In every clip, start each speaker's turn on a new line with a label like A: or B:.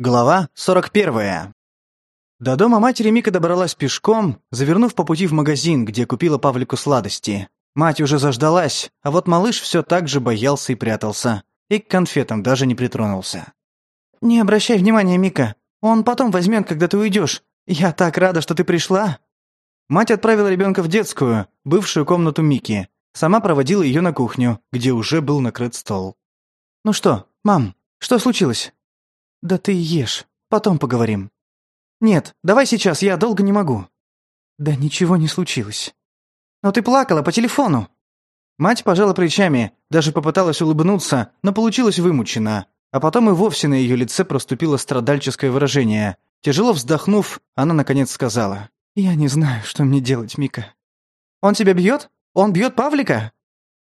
A: Глава 41. До дома матери Мика добралась пешком, завернув по пути в магазин, где купила Павлику сладости. Мать уже заждалась, а вот малыш все так же боялся и прятался. И к конфетам даже не притронулся. «Не обращай внимания, Мика. Он потом возьмет, когда ты уйдешь. Я так рада, что ты пришла». Мать отправила ребенка в детскую, бывшую комнату Мики. Сама проводила ее на кухню, где уже был накрыт стол. «Ну что, мам, что случилось?» «Да ты ешь. Потом поговорим». «Нет, давай сейчас, я долго не могу». «Да ничего не случилось». «Но ты плакала по телефону». Мать пожала плечами, даже попыталась улыбнуться, но получилась вымучена. А потом и вовсе на ее лице проступило страдальческое выражение. Тяжело вздохнув, она наконец сказала. «Я не знаю, что мне делать, Мика». «Он тебя бьет? Он бьет Павлика?»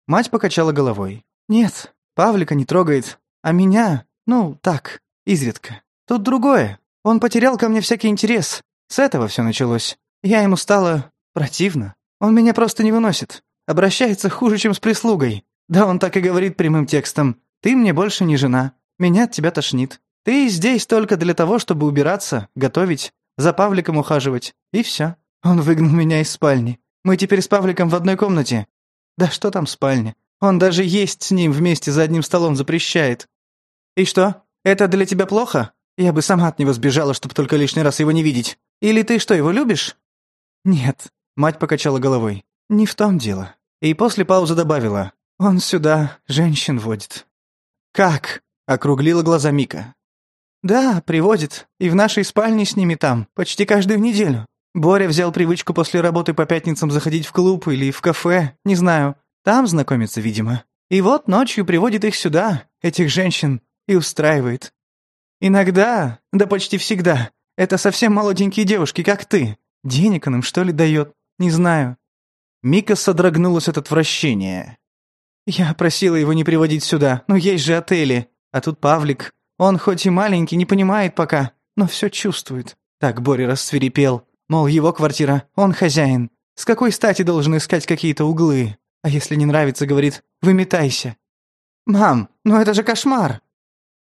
A: Мать покачала головой. «Нет, Павлика не трогает, а меня, ну, так, изредка. Тут другое. Он потерял ко мне всякий интерес. С этого все началось. Я ему стала противно. Он меня просто не выносит. Обращается хуже, чем с прислугой. Да он так и говорит прямым текстом. «Ты мне больше не жена. Меня от тебя тошнит. Ты здесь только для того, чтобы убираться, готовить, за Павликом ухаживать. И все. Он выгнал меня из спальни. Мы теперь с Павликом в одной комнате. Да что там спальня? Он даже есть с ним вместе за одним столом запрещает. И что? Это для тебя плохо? Я бы сама от него сбежала, чтобы только лишний раз его не видеть. Или ты что, его любишь?» «Нет», — мать покачала головой. «Не в том дело». И после паузы добавила. «Он сюда женщин водит». «Как?» — округлила глаза Мика. «Да, приводит. И в нашей спальне с ними там, почти каждую неделю. Боря взял привычку после работы по пятницам заходить в клуб или в кафе, не знаю. Там знакомится, видимо. И вот ночью приводит их сюда, этих женщин, и устраивает. Иногда, да почти всегда, это совсем молоденькие девушки, как ты. Денег он им, что ли, дает? Не знаю». Мика содрогнулась от отвращения. «Я просила его не приводить сюда, но есть же отели. А тут Павлик. Он хоть и маленький, не понимает пока, но все чувствует». Так Боря расцвирепел, Мол, его квартира, он хозяин. С какой стати должен искать какие-то углы? А если не нравится, говорит, выметайся. «Мам, ну это же кошмар!»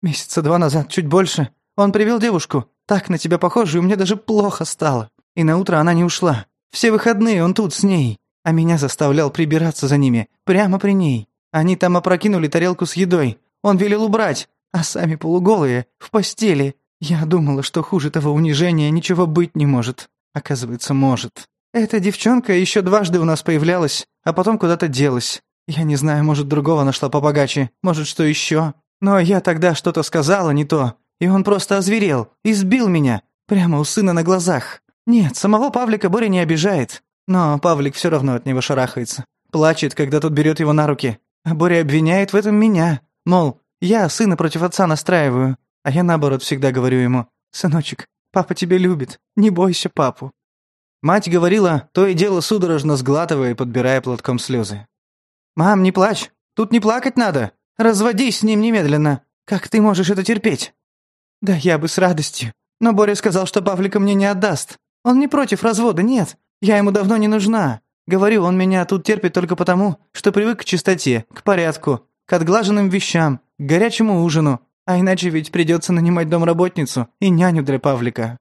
A: Месяца два назад, чуть больше, он привел девушку, так на тебя похожую, мне даже плохо стало. И на утро она не ушла. Все выходные он тут с ней, а меня заставлял прибираться за ними, прямо при ней. Они там опрокинули тарелку с едой. Он велел убрать, а сами полуголые, в постели. Я думала, что хуже того унижения ничего быть не может. Оказывается, может. Эта девчонка еще дважды у нас появлялась, а потом куда-то делась. Я не знаю, может, другого нашла побогаче, может, что еще. Но я тогда что-то сказала не то, и он просто озверел, избил меня, прямо у сына на глазах. Нет, самого Павлика Боря не обижает, но Павлик все равно от него шарахается. Плачет, когда тот берет его на руки. А Боря обвиняет в этом меня. Мол, я сына против отца настраиваю. А я наоборот всегда говорю ему. «Сыночек, папа тебя любит. Не бойся папу». Мать говорила, то и дело судорожно сглатывая и подбирая платком слезы. «Мам, не плачь. Тут не плакать надо. Разводись с ним немедленно. Как ты можешь это терпеть? Да я бы с радостью. Но Боря сказал, что Павлика мне не отдаст. Он не против развода, нет. Я ему давно не нужна. Говорю, он меня тут терпит только потому, что привык к чистоте, к порядку, к отглаженным вещам, к горячему ужину. А иначе ведь придется нанимать домработницу и няню для Павлика.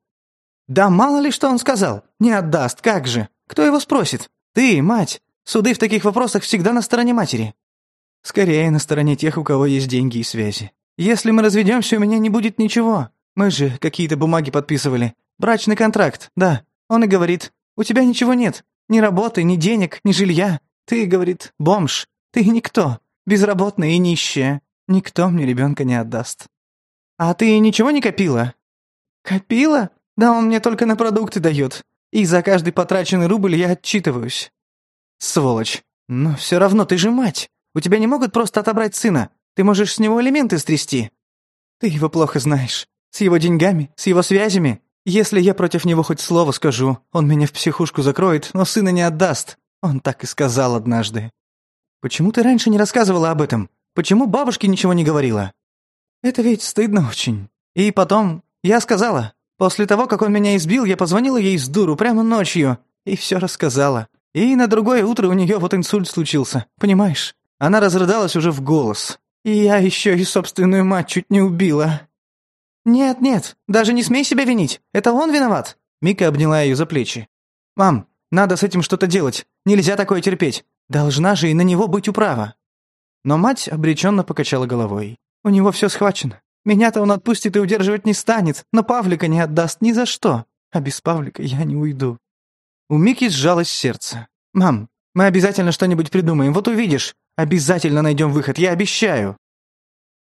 A: Да мало ли что он сказал. Не отдаст, как же. Кто его спросит? Ты, мать. Суды в таких вопросах всегда на стороне матери. Скорее, на стороне тех, у кого есть деньги и связи. Если мы разведемся, у меня не будет ничего. Мы же какие-то бумаги подписывали. Брачный контракт, да. Он и говорит, у тебя ничего нет. Ни работы, ни денег, ни жилья. Ты, говорит, бомж. Ты никто. Безработная и нищая. Никто мне ребенка не отдаст. А ты ничего не копила? Копила? Да он мне только на продукты дает. И за каждый потраченный рубль я отчитываюсь. Сволочь. Но все равно ты же мать. У тебя не могут просто отобрать сына. Ты можешь с него элементы стрясти. Ты его плохо знаешь. С его деньгами, с его связями. Если я против него хоть слово скажу, он меня в психушку закроет, но сына не отдаст. Он так и сказал однажды. Почему ты раньше не рассказывала об этом? Почему бабушке ничего не говорила? Это ведь стыдно очень. И потом, я сказала. После того, как он меня избил, я позвонила ей с дуру прямо ночью и все рассказала. И на другое утро у нее вот инсульт случился, понимаешь? Она разрыдалась уже в голос. «И я еще и собственную мать чуть не убила». «Нет, нет, даже не смей себя винить. Это он виноват». Мика обняла ее за плечи. «Мам, надо с этим что-то делать. Нельзя такое терпеть. Должна же и на него быть управа». Но мать обреченно покачала головой. «У него все схвачено. Меня-то он отпустит и удерживать не станет, но Павлика не отдаст ни за что. А без Павлика я не уйду». У Мики сжалось сердце. «Мам, мы обязательно что-нибудь придумаем, вот увидишь. Обязательно найдем выход, я обещаю!»